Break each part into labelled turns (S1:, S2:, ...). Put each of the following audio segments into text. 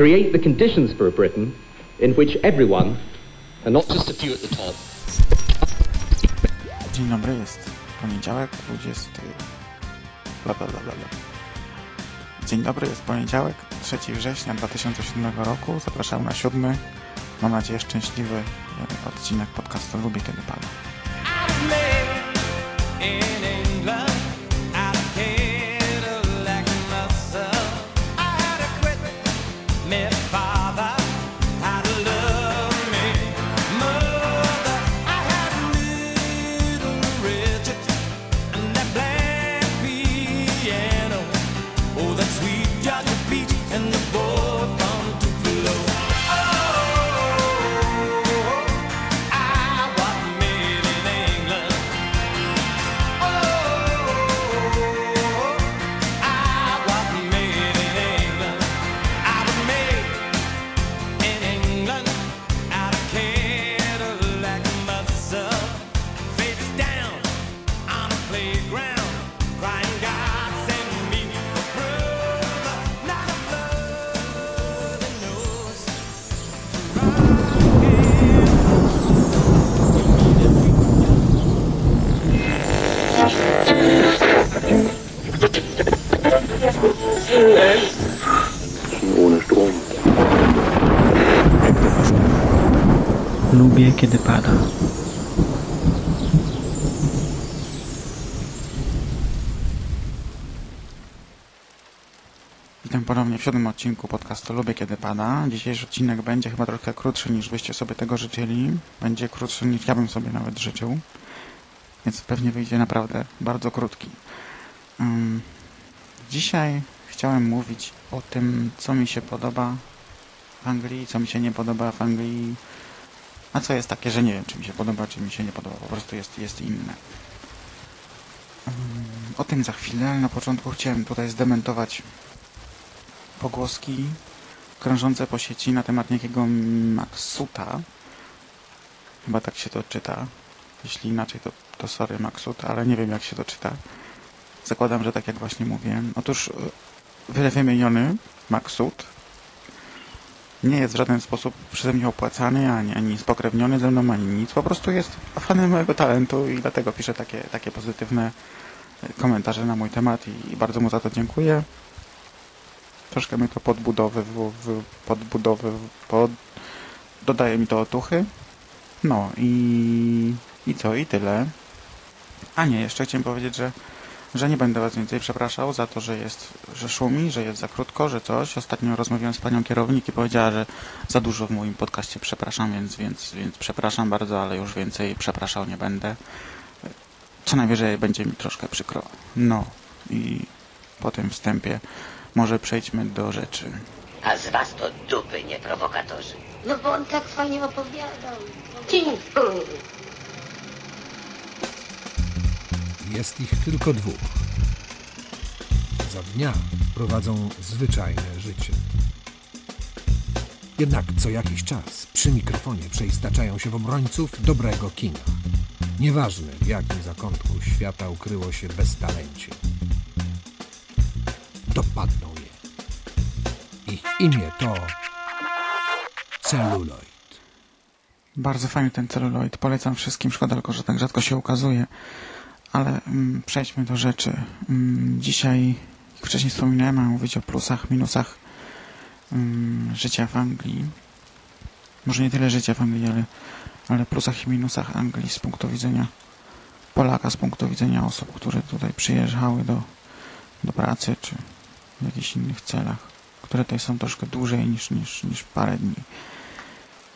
S1: create the conditions for a Britain in which everyone, and not just a few at the top,
S2: Dzień dobry, jest poniedziałek, 20... Bla, bla, bla, bla. Dzień dobry, jest poniedziałek, 3 września 2007 roku. Zapraszam na siódmy, mam nadzieję szczęśliwy e, odcinek podcastu Lubię Kiedy Pada.
S3: Kiedy pada.
S2: Witam ponownie w siódmym odcinku podcastu Lubię Kiedy Pada. Dzisiejszy odcinek będzie chyba trochę krótszy niż byście sobie tego życzyli. Będzie krótszy niż ja bym sobie nawet życzył. Więc pewnie wyjdzie naprawdę bardzo krótki. Um, dzisiaj chciałem mówić o tym, co mi się podoba w Anglii, co mi się nie podoba w Anglii, a co jest takie, że nie wiem, czy mi się podoba, czy mi się nie podoba. Po prostu jest, jest inne. Um, o tym za chwilę. Na początku chciałem tutaj zdementować pogłoski krążące po sieci na temat niejakiego Maxuta. Chyba tak się to czyta. Jeśli inaczej, to, to sorry Maxut, ale nie wiem jak się to czyta. Zakładam, że tak jak właśnie mówię. Otóż wiele wymieniony Maxut nie jest w żaden sposób przeze mnie opłacany, ani, ani spokrewniony ze mną, ani nic. Po prostu jest fanem mojego talentu i dlatego piszę takie, takie pozytywne komentarze na mój temat i, i bardzo mu za to dziękuję troszkę mi to podbudowy, w, w, podbudowy, pod, dodaje mi to otuchy. No i, i co, i tyle. A nie, jeszcze chciałem powiedzieć, że, że nie będę was więcej przepraszał za to, że jest, że szumi, że jest za krótko, że coś. Ostatnio rozmawiałem z panią kierownik i powiedziała, że za dużo w moim podcaście przepraszam, więc, więc, więc przepraszam bardzo, ale już więcej przepraszał nie będę. Co najwyżej będzie mi troszkę przykro. No i po tym wstępie może przejdźmy do rzeczy.
S4: A z was to dupy, nie prowokatorzy.
S5: No bo on tak fajnie opowiadał.
S6: Jest ich tylko dwóch. Za dnia prowadzą zwyczajne życie. Jednak co jakiś czas przy mikrofonie przeistaczają się w obrońców dobrego kina. Nieważne w jakim zakątku świata ukryło się beztalencie. Dopadną je. Ich imię to celuloid.
S2: Bardzo fajny ten celuloid. Polecam wszystkim. Szkoda tylko, że tak rzadko się ukazuje. Ale mm, przejdźmy do rzeczy. Mm, dzisiaj, jak wcześniej wspominałem, mam mówić o plusach, minusach mm, życia w Anglii. Może nie tyle życia w Anglii, ale, ale plusach i minusach Anglii z punktu widzenia Polaka, z punktu widzenia osób, które tutaj przyjeżdżały do, do pracy, czy w jakichś innych celach, które tutaj są troszkę dłużej niż, niż, niż parę dni.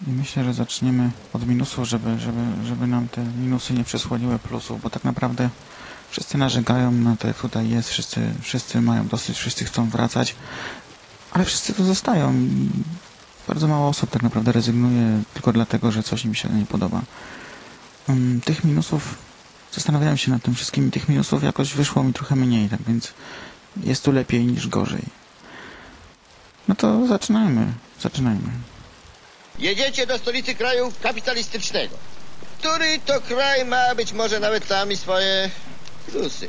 S2: I myślę, że zaczniemy od minusów, żeby, żeby, żeby nam te minusy nie przysłoniły plusów, bo tak naprawdę wszyscy narzekają na to, jak tutaj jest, wszyscy, wszyscy mają dosyć, wszyscy chcą wracać, ale wszyscy tu zostają bardzo mało osób tak naprawdę rezygnuje tylko dlatego, że coś im się nie podoba. Um, tych minusów, zastanawiałem się nad tym wszystkim tych minusów jakoś wyszło mi trochę mniej, tak więc jest tu lepiej niż gorzej. No to zaczynajmy, zaczynajmy.
S7: Jedziecie do stolicy kraju kapitalistycznego, który to kraj ma być może nawet sami swoje plusy.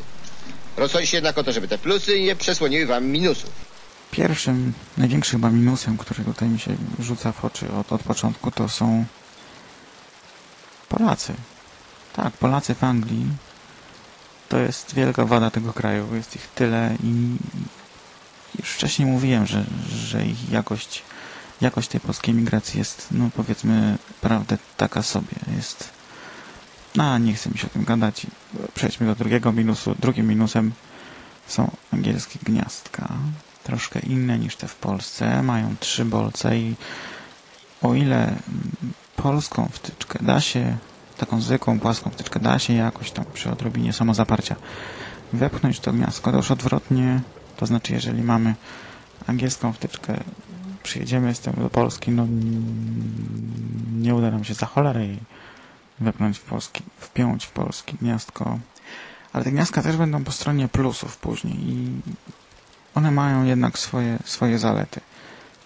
S7: Rozchodzi się jednak o to, żeby te plusy nie przesłoniły wam minusów.
S2: Pierwszym, największym chyba minusem, który tutaj mi się rzuca w oczy od, od początku, to są Polacy. Tak, Polacy w Anglii to jest wielka wada tego kraju. Jest ich tyle i już wcześniej mówiłem, że, że ich jakość, jakość tej polskiej migracji jest, no powiedzmy, prawdę taka sobie. Jest. No, nie chcę mi się o tym gadać. Przejdźmy do drugiego minusu. Drugim minusem są angielskie gniazdka. Troszkę inne niż te w Polsce. Mają trzy bolce i o ile polską wtyczkę da się, taką zwykłą, płaską wtyczkę da się jakoś tam przy odrobinie samozaparcia wepchnąć to gniazdko, to już odwrotnie, to znaczy jeżeli mamy angielską wtyczkę, przyjedziemy z tym do Polski, no nie uda nam się za cholerę jej wepchnąć w polski, wpiąć w polski gniazdko. Ale te gniazdka też będą po stronie plusów później i one mają jednak swoje, swoje zalety.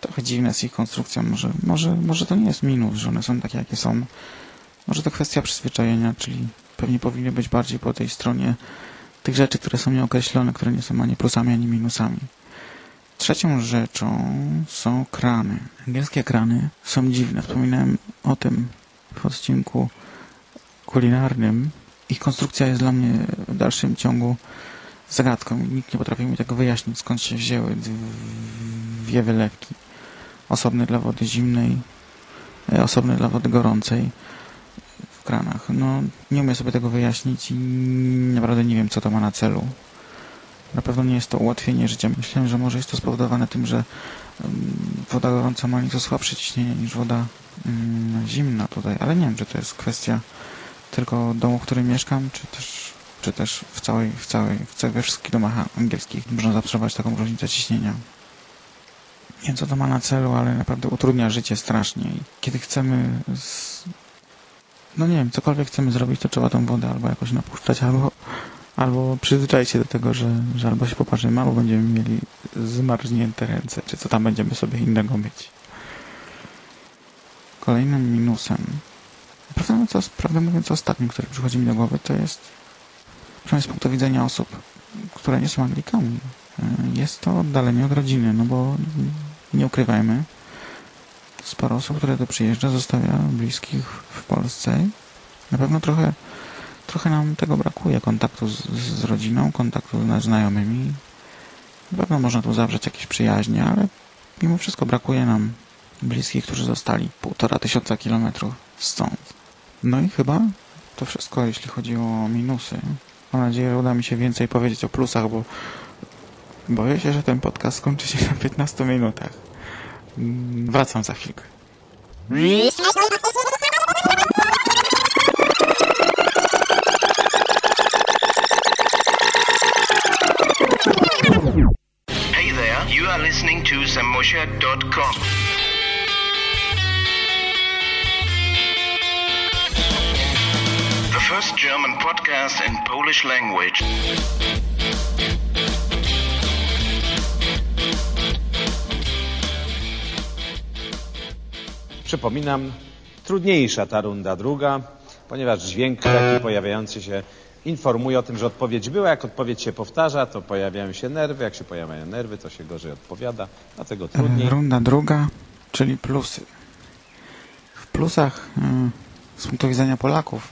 S2: Trochę dziwne z ich konstrukcją. Może, może, może to nie jest minus, że one są takie, jakie są. Może to kwestia przyzwyczajenia, czyli pewnie powinny być bardziej po tej stronie tych rzeczy, które są nieokreślone, które nie są ani plusami, ani minusami. Trzecią rzeczą są krany. Angielskie krany są dziwne. Wspominałem o tym w odcinku kulinarnym. Ich konstrukcja jest dla mnie w dalszym ciągu zagadką. Nikt nie potrafi mi tego wyjaśnić, skąd się wzięły dwie wylewki. Osobny dla wody zimnej, e, osobny dla wody gorącej w kranach. No, nie umiem sobie tego wyjaśnić i naprawdę nie wiem, co to ma na celu. Na pewno nie jest to ułatwienie życia. Myślałem, że może jest to spowodowane tym, że woda gorąca ma nieco słabsze ciśnienie niż woda mm, zimna tutaj, ale nie wiem, czy to jest kwestia tylko domu, w którym mieszkam, czy też, czy też w całej, w całej, w całej, we wszystkich domach angielskich można zaobserwować taką różnicę ciśnienia. Nie wiem, co to ma na celu, ale naprawdę utrudnia życie strasznie. Kiedy chcemy z... no nie wiem, cokolwiek chcemy zrobić, to trzeba tą wodę albo jakoś napuszczać, albo, albo przyzwyczaić się do tego, że, że albo się poparzymy, albo będziemy mieli zmarznięte ręce, czy co tam będziemy sobie innego mieć. Kolejnym minusem, prawdę mówiąc, prawdę mówiąc ostatnim, który przychodzi mi do głowy, to jest przynajmniej z punktu widzenia osób, które nie są Anglikami. Jest to oddalenie od rodziny, no bo nie ukrywajmy, sporo osób, które tu przyjeżdża, zostawia bliskich w Polsce. Na pewno trochę, trochę nam tego brakuje, kontaktu z, z rodziną, kontaktu z znajomymi. Na pewno można tu zawrzeć jakieś przyjaźnie, ale mimo wszystko brakuje nam bliskich, którzy zostali półtora tysiąca kilometrów stąd. No i chyba to wszystko, jeśli chodzi o minusy. Mam nadzieję, że uda mi się więcej powiedzieć o plusach, bo boję się, że ten podcast skończy się na 15 minutach. Wracam za chwilkę.
S3: The first German podcast in Polish language.
S8: Przypominam, trudniejsza ta runda druga, ponieważ dźwięk taki pojawiający się informuje o tym, że odpowiedź była. Jak odpowiedź się powtarza, to pojawiają się nerwy. Jak się pojawiają nerwy, to się gorzej odpowiada. Dlatego trudniej.
S2: Runda druga, czyli plusy. W plusach y, z punktu widzenia Polaków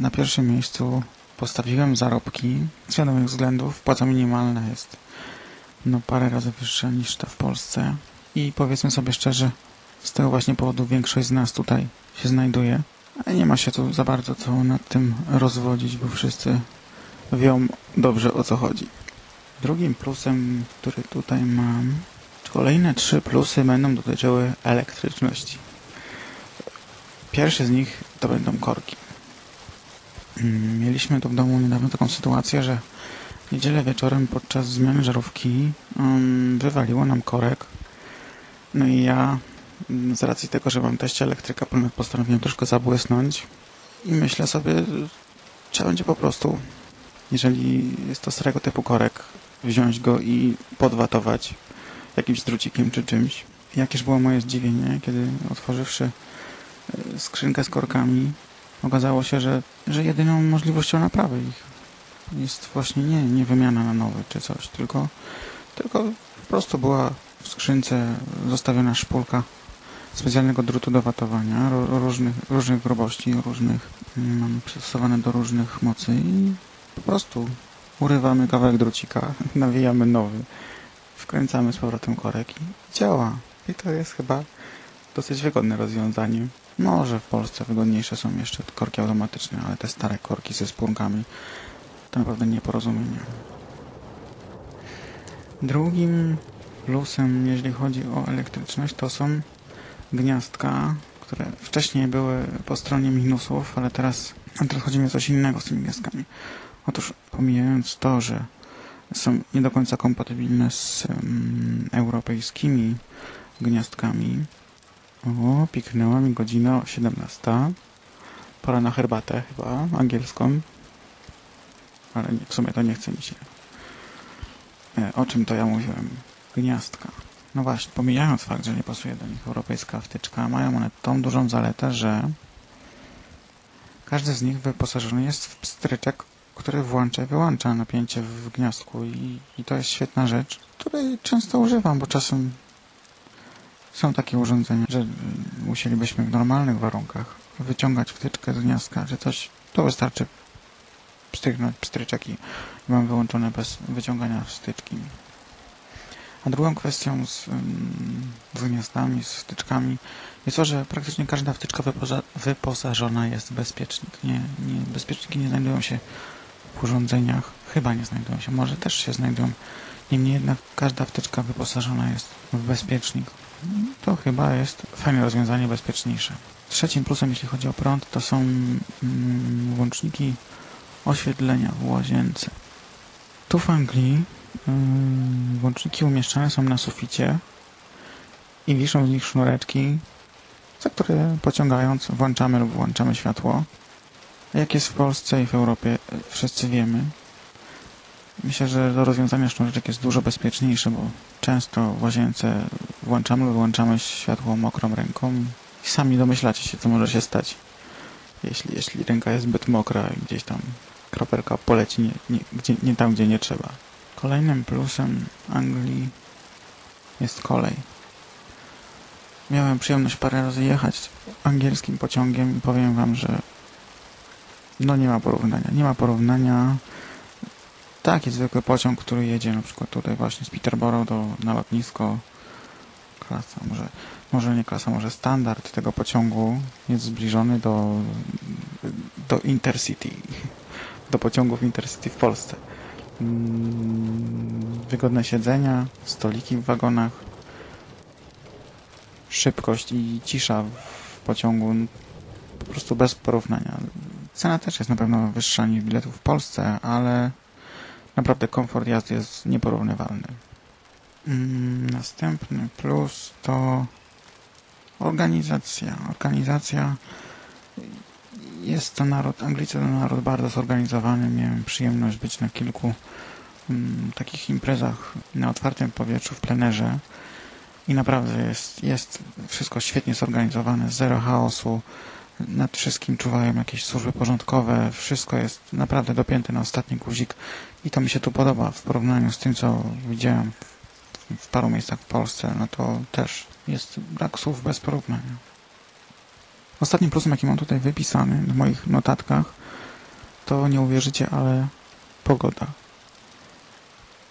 S2: na pierwszym miejscu postawiłem zarobki. Z wiadomych względów płaca minimalna jest no parę razy wyższa niż ta w Polsce. I powiedzmy sobie szczerze, z tego właśnie powodu większość z nas tutaj się znajduje. Nie ma się tu za bardzo co nad tym rozwodzić, bo wszyscy wią dobrze o co chodzi. Drugim plusem, który tutaj mam, kolejne trzy plusy będą dotyczyły elektryczności. Pierwszy z nich to będą korki. Mm, Mieliśmy tu w domu niedawno taką sytuację, że niedzielę wieczorem podczas zmiany żarówki um, wywaliło nam korek. No i ja mm, z racji tego, że mam teście elektryka, postanowiłem troszkę zabłysnąć i myślę sobie, trzeba będzie po prostu, jeżeli jest to starego typu korek, wziąć go i podwatować jakimś drucikiem czy czymś. Jakież było moje zdziwienie, kiedy otworzywszy e, skrzynkę z korkami, okazało się, że, że jedyną możliwością naprawy ich jest właśnie nie, nie wymiana na nowy czy coś, tylko, tylko po prostu była w skrzynce zostawiona szpulka specjalnego drutu do watowania, ro, różnych, różnych grubości, różnych, mm, przystosowane do różnych mocy i po prostu urywamy kawałek drucika, nawijamy nowy, wkręcamy z powrotem korek i działa. I to jest chyba dosyć wygodne rozwiązanie. Może w Polsce wygodniejsze są jeszcze korki automatyczne, ale te stare korki ze spółkami to naprawdę nieporozumienie. Drugim plusem, jeżeli chodzi o elektryczność, to są gniazdka, które wcześniej były po stronie minusów, ale teraz, teraz chodzi mi o coś innego z tymi gniazdkami. Otóż pomijając to, że są nie do końca kompatybilne z um, europejskimi gniazdkami. O, piknęła mi godzina 17. Pora na herbatę chyba, angielską. Ale nie, w sumie to nie chce mi się. E, o czym to ja mówiłem? Gniazdka. No właśnie, pomijając fakt, że nie pasuje do nich europejska wtyczka, mają one tą dużą zaletę, że każdy z nich wyposażony jest w pstryczek, który włącza i wyłącza napięcie w gniazdku i, i to jest świetna rzecz, której często używam, bo czasem są takie urządzenia, że musielibyśmy w normalnych warunkach wyciągać wtyczkę z gniazdka, czy coś, to wystarczy pstryknąć pstryczek i mam wyłączone bez wyciągania wstyczki. A drugą kwestią z, gniazdami, z wtyczkami jest to, że praktycznie każda wtyczka wyposażona jest w bezpiecznik. Nie, nie, bezpieczniki nie znajdują się w urządzeniach, chyba nie znajdują się, może też się znajdują. Niemniej jednak każda wtyczka wyposażona jest w bezpiecznik. To chyba jest fajne rozwiązanie, bezpieczniejsze. Trzecim plusem, jeśli chodzi o prąd, to są mm, łączniki oświetlenia w łazience. Tu w Anglii yy, łączniki umieszczane są na suficie i wiszą z nich sznureczki, za które pociągając włączamy lub włączamy światło. Jak jest w Polsce i w Europie, wszyscy wiemy. Myślę, że do rozwiązania sznureczek jest dużo bezpieczniejsze, bo często w łazience włączamy lub wyłączamy światło mokrą ręką i sami domyślacie się, co może się stać, jeśli, jeśli ręka jest zbyt mokra i gdzieś tam kropelka poleci nie, nie, gdzie, nie tam, gdzie nie trzeba. Kolejnym plusem Anglii jest kolej. Miałem przyjemność parę razy jechać angielskim pociągiem i powiem wam, że no nie ma porównania. Nie ma porównania. Taki zwykły pociąg, który jedzie na przykład tutaj właśnie z Peterborough do, na lotnisko. Klasa, może, może nie klasa, może standard tego pociągu jest zbliżony do, do Intercity. Do pociągów Intercity w Polsce. Mm, wygodne siedzenia, stoliki w wagonach, szybkość i cisza w pociągu po prostu bez porównania. Cena też jest na pewno wyższa niż biletów w Polsce, ale naprawdę komfort jazdy jest nieporównywalny. Mm, następny plus to organizacja. Organizacja jest to naród, Anglicy to naród bardzo zorganizowany. Miałem przyjemność być na kilku mm, takich imprezach na otwartym powietrzu w plenerze. I naprawdę jest, jest wszystko świetnie zorganizowane, zero chaosu, nad wszystkim czuwają jakieś służby porządkowe, wszystko jest naprawdę dopięte na ostatni guzik. I to mi się tu podoba w porównaniu z tym, co widziałem w, w paru miejscach w Polsce, no to też jest brak słów bez porównania. Ostatnim plusem, jaki mam tutaj wypisany w moich notatkach, to nie uwierzycie, ale pogoda.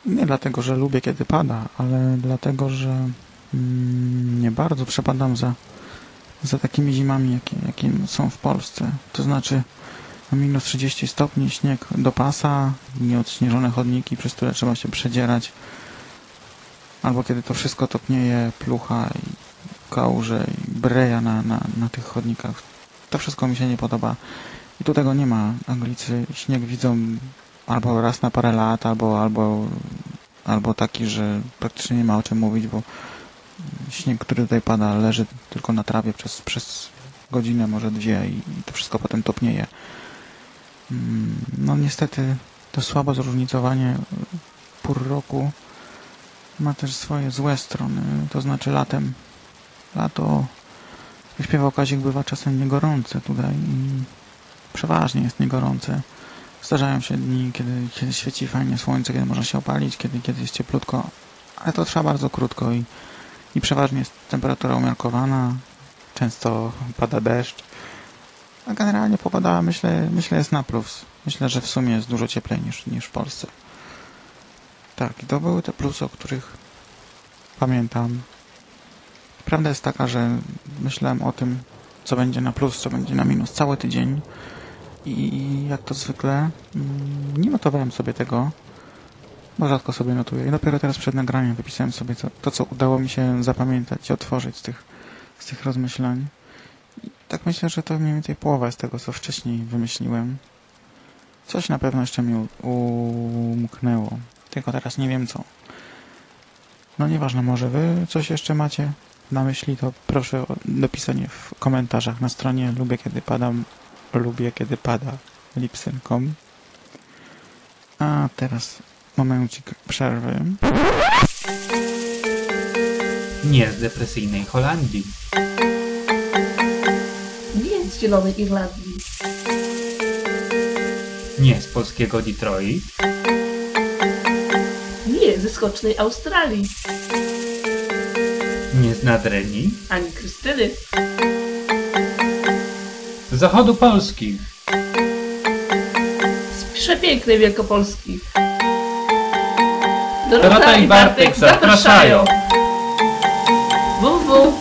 S2: Nie dlatego, że lubię kiedy pada, ale dlatego, że mm, nie bardzo przepadam za za takimi zimami, jakie, jakie są w Polsce. To znaczy minus 30 stopni, śnieg do pasa, nieodśnieżone chodniki, przez które trzeba się przedzierać. Albo kiedy to wszystko topnieje, plucha i kałuże i breja na, na, na tych chodnikach. To wszystko mi się nie podoba. I tu tego nie ma. Anglicy śnieg widzą albo raz na parę lat, albo, albo, albo taki, że praktycznie nie ma o czym mówić, bo śnieg, który tutaj pada, leży tylko na trawie przez, przez godzinę, może dwie i, i to wszystko potem topnieje. Mm, no niestety to słabe zróżnicowanie pór roku ma też swoje złe strony, to znaczy latem lato śpiewał Kazik bywa czasem niegorące tutaj i przeważnie jest niegorące. Zdarzają się dni, kiedy, kiedy świeci fajnie słońce, kiedy można się opalić, kiedy, kiedy jest cieplutko, ale to trwa bardzo krótko i, i przeważnie jest temperatura umiarkowana, często pada deszcz, a generalnie pogoda myślę, myślę jest na plus. Myślę, że w sumie jest dużo cieplej niż, niż w Polsce. Tak, i to były te plusy, o których pamiętam. Prawda jest taka, że myślałem o tym, co będzie na plus, co będzie na minus cały tydzień i jak to zwykle mm, nie notowałem sobie tego, bo rzadko sobie notuję i dopiero teraz przed nagraniem wypisałem sobie to, to co udało mi się zapamiętać i otworzyć z tych, z tych rozmyślań. I tak myślę, że to mniej więcej połowa z tego, co wcześniej wymyśliłem. Coś na pewno jeszcze mi umknęło, tylko teraz nie wiem co. No nieważne, może wy coś jeszcze macie na myśli, to proszę o dopisanie w komentarzach na stronie lubię kiedy padam, lubię kiedy pada lipsyn.com. A teraz momencik przerwy.
S9: Nie z depresyjnej Holandii.
S10: Nie z Zielonej Irlandii.
S9: Nie z polskiego Detroit.
S10: Nie ze skocznej Australii.
S9: Nadrenii.
S10: Ani Krystyny.
S9: Z zachodu Polski.
S10: Z przepięknej Wielkopolski.
S9: Dorota i Bartek zapraszają.
S10: www.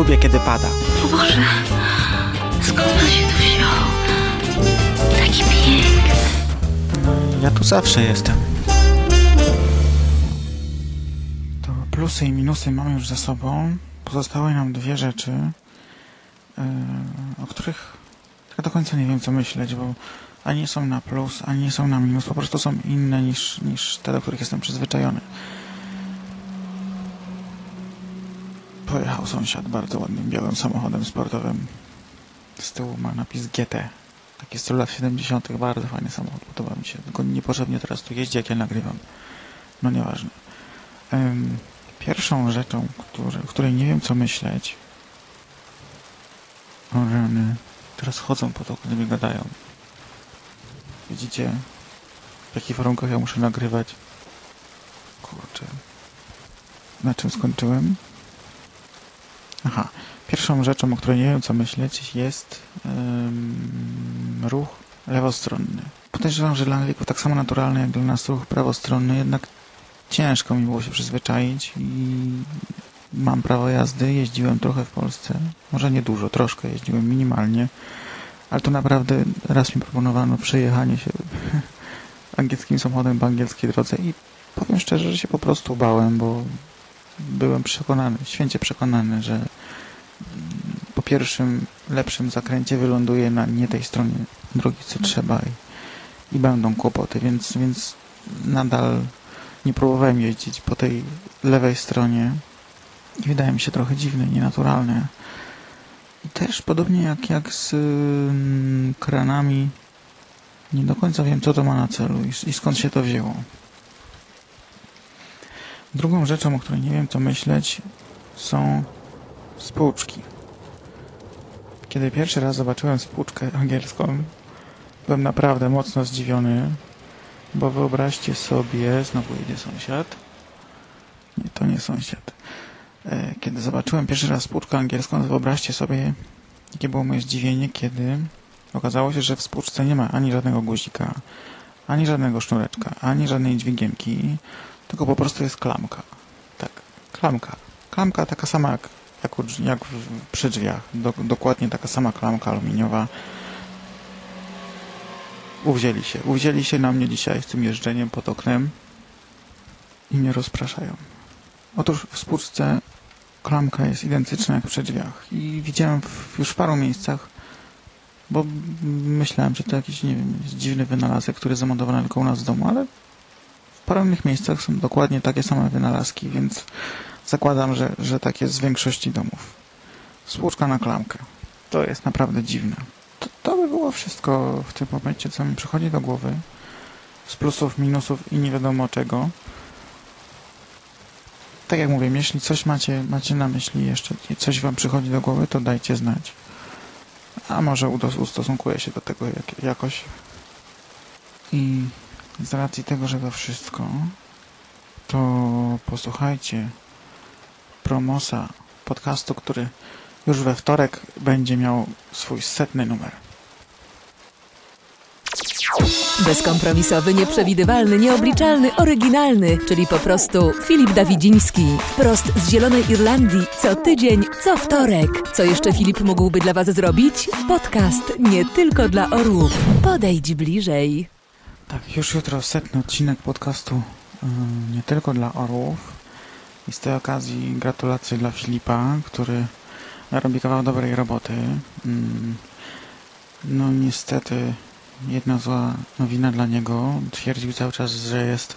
S2: Lubię kiedy pada.
S5: O Boże, skąd on się tu wziął? Taki piękny.
S2: Ja tu zawsze jestem. To plusy i minusy mamy już za sobą. Pozostały nam dwie rzeczy, yy, o których tak do końca nie wiem co myśleć, bo ani nie są na plus, ani nie są na minus, po prostu są inne niż, niż te, do których jestem przyzwyczajony. Pojechał sąsiad bardzo ładnym białym samochodem sportowym. Z tyłu ma napis GT. Taki z lat 70. Bardzo fajny samochód, podoba mi się. Tylko niepotrzebnie teraz tu jeździ, jak ja nagrywam. No nieważne. Ym, pierwszą rzeczą, który, której nie wiem co myśleć. O rany. Teraz chodzą po to, kiedy gadają. Widzicie, w jakich warunkach ja muszę nagrywać. Kurczę. Na czym skończyłem? Aha. Pierwszą rzeczą, o której nie wiem co myśleć, jest ruch lewostronny. podejrzewam, że dla Anglików tak samo naturalny jak dla nas ruch prawostronny, jednak ciężko mi było się przyzwyczaić i mam prawo jazdy, jeździłem trochę w Polsce, może nie dużo, troszkę jeździłem minimalnie, ale to naprawdę raz mi proponowano przejechanie się angielskim samochodem po angielskiej drodze i powiem szczerze, że się po prostu bałem, bo byłem przekonany, święcie przekonany, że po pierwszym, lepszym zakręcie wyląduję na nie tej stronie drogi, co trzeba i, i będą kłopoty, więc, więc nadal nie próbowałem jeździć po tej lewej stronie wydaje mi się trochę dziwne nienaturalne. I też podobnie jak, jak z ym, kranami nie do końca wiem, co to ma na celu i, i skąd się to wzięło. Drugą rzeczą, o której nie wiem, co myśleć, są spłuczki. Kiedy pierwszy raz zobaczyłem spłuczkę angielską, byłem naprawdę mocno zdziwiony, bo wyobraźcie sobie, znowu jedzie sąsiad. Nie, to nie sąsiad. E, Kiedy zobaczyłem pierwszy raz spłuczkę angielską, wyobraźcie sobie, jakie było moje zdziwienie, kiedy okazało się, że w spłuczce nie ma ani żadnego guzika, ani żadnego sznureczka, ani żadnej dźwigienki, tylko po prostu jest klamka. Tak, klamka. Klamka taka sama jak, jak, u jak przy drzwiach. Do, dokładnie taka sama klamka aluminiowa. Uwzięli się. Uwzięli się na mnie dzisiaj z tym jeżdżeniem pod oknem i mnie rozpraszają. Otóż w spłuczce klamka jest identyczna jak przy drzwiach. I widziałem w, już w paru miejscach, bo myślałem, że to jakiś, nie wiem, dziwny wynalazek, który jest zamontowany tylko u nas w domu, ale paru innych miejscach są dokładnie takie same wynalazki, więc zakładam, że, że tak jest w większości domów. Spłuczka na klamkę. To jest naprawdę dziwne. To, to by było wszystko w tym momencie, co mi przychodzi do głowy. Z plusów, minusów i nie wiadomo czego. Tak jak mówię, jeśli coś macie, macie na myśli jeszcze, coś wam przychodzi do głowy, to dajcie znać. A może ustosunkuję się do tego jak, jakoś. I z racji tego, że to wszystko, to posłuchajcie promosa podcastu, który już we wtorek będzie miał swój setny numer.
S11: Bezkompromisowy, nieprzewidywalny, nieobliczalny, oryginalny, czyli po prostu Filip Dawidziński. Wprost z Zielonej Irlandii, co tydzień, co wtorek. Co jeszcze Filip mógłby dla Was zrobić? Podcast nie tylko dla orłów. Podejdź bliżej.
S2: Tak, już jutro setny odcinek podcastu yy, nie tylko dla orłów. I z tej okazji gratulacje dla Filipa, który robi kawał dobrej roboty. Mm, No niestety jedna zła nowina dla niego. Twierdził cały czas, że jest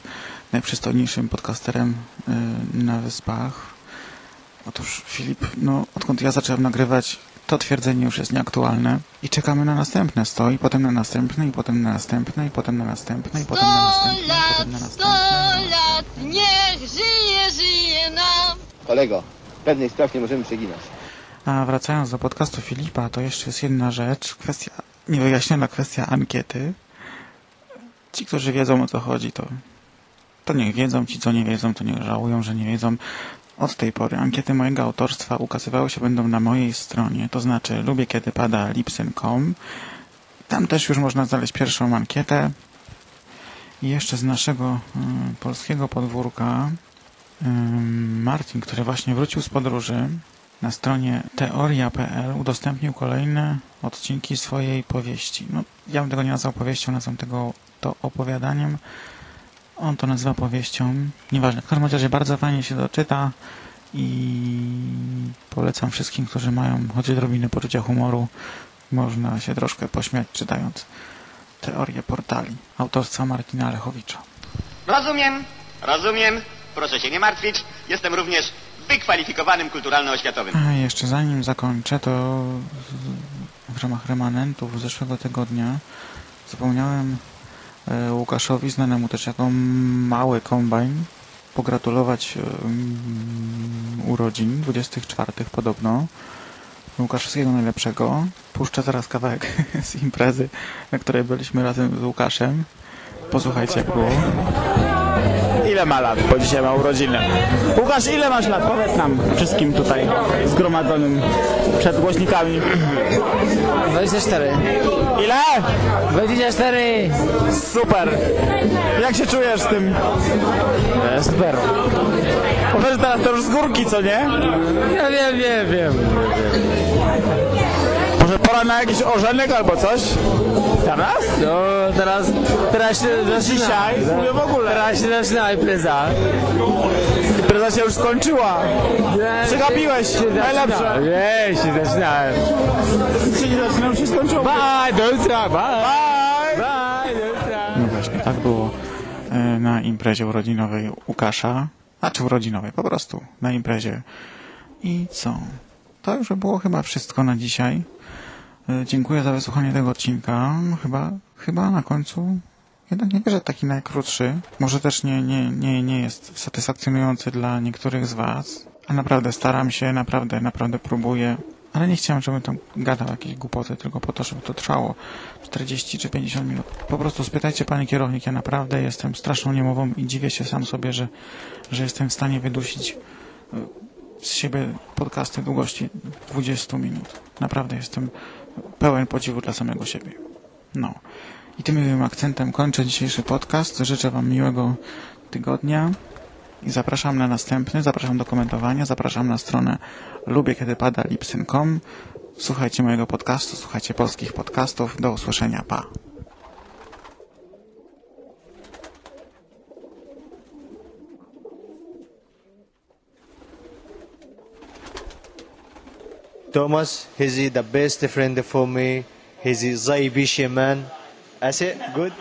S2: najprzystojniejszym podcasterem yy, na wyspach. Otóż Filip, no odkąd ja zacząłem nagrywać, to twierdzenie już jest nieaktualne. I czekamy na następne 100 i potem na następne i potem na następne i potem na następne i potem na następne i potem na następne.
S12: lat, niech żyje, żyje nam.
S7: Kolego, pewnych spraw nie możemy przeginać.
S2: A wracając do podcastu Filipa, to jeszcze jest jedna rzecz, kwestia, niewyjaśniona kwestia ankiety. Ci, którzy wiedzą o co chodzi, to, to niech wiedzą, ci co nie wiedzą, to niech żałują, że nie wiedzą. Od tej pory ankiety mojego autorstwa ukazywały się będą na mojej stronie, to znaczy lubię kiedy pada lipsyn.com. Tam też już można znaleźć pierwszą ankietę. I jeszcze z naszego y, polskiego podwórka y, Marcin, który właśnie wrócił z podróży, na stronie teoria.pl udostępnił kolejne odcinki swojej powieści. No, ja bym tego nie nazwał powieścią, nazwę tego to opowiadaniem. On to nazywa powieścią. Nieważne. W każdym razie bardzo fajnie się doczyta i polecam wszystkim, którzy mają choć odrobinę poczucia humoru. Można się troszkę pośmiać czytając teorię portali autorstwa Martina Lechowicza.
S13: Rozumiem, rozumiem. Proszę się nie martwić. Jestem również wykwalifikowanym kulturalno-oświatowym.
S2: A jeszcze zanim zakończę, to w ramach remanentów zeszłego tygodnia zapomniałem Łukaszowi, znanemu też jako Mały Kombajn, pogratulować e, mm, urodzin, 24 podobno. Łukasz, wszystkiego najlepszego. Puszczę zaraz kawałek z imprezy, na której byliśmy razem z Łukaszem. Posłuchajcie, jak było.
S14: Ile ma lat, bo dzisiaj ma urodziny? Łukasz, ile masz lat? Powiedz nam wszystkim tutaj zgromadzonym przed głośnikami.
S15: 24.
S14: Ile?
S15: 24.
S14: Super. Jak się czujesz z tym?
S15: E, super.
S14: Może teraz to już z górki, co nie?
S15: Ja wiem, wiem, wiem.
S14: Może pora na jakiś orzenek albo coś? Teraz?
S15: No, teraz, teraz się zaczyna.
S14: Dzisiaj? Mówię w ogóle.
S15: Teraz się zaczyna impreza.
S14: Impreza się już skończyła. Przegapiłeś. Najlepsze.
S15: Nie, się zaczyna.
S14: Się nie zaczyna, już się skończyło.
S15: Bye, do jutra, bye.
S14: Bye.
S15: Bye, do jutra.
S2: No właśnie, tak było e, na imprezie urodzinowej Łukasza. Znaczy urodzinowej, po prostu na imprezie. I co? To już było chyba wszystko na dzisiaj. E, Dziękuję za wysłuchanie tego odcinka. Chyba, chyba na końcu jednak nie wierzę taki najkrótszy. Może też nie, nie, nie, nie jest satysfakcjonujący dla niektórych z Was. A naprawdę staram się, naprawdę, naprawdę próbuję. Ale nie chciałem, żebym tam gadał jakieś głupoty, tylko po to, żeby to trwało 40 czy 50 minut. Po prostu spytajcie Pani kierownik, ja naprawdę jestem straszną niemową i dziwię się sam sobie, że, że jestem w stanie wydusić y, z siebie podcasty długości 20 minut. Naprawdę jestem pełen podziwu dla samego siebie. No. I tym miłym akcentem kończę dzisiejszy podcast. Życzę Wam miłego tygodnia i zapraszam na następny, zapraszam do komentowania, zapraszam na stronę lubię kiedy pada lipsyn.com. Słuchajcie mojego podcastu, słuchajcie polskich podcastów. Do usłyszenia, pa.
S16: Thomas, he's the best friend for me. He's a Zaibishi man. That's it? Good?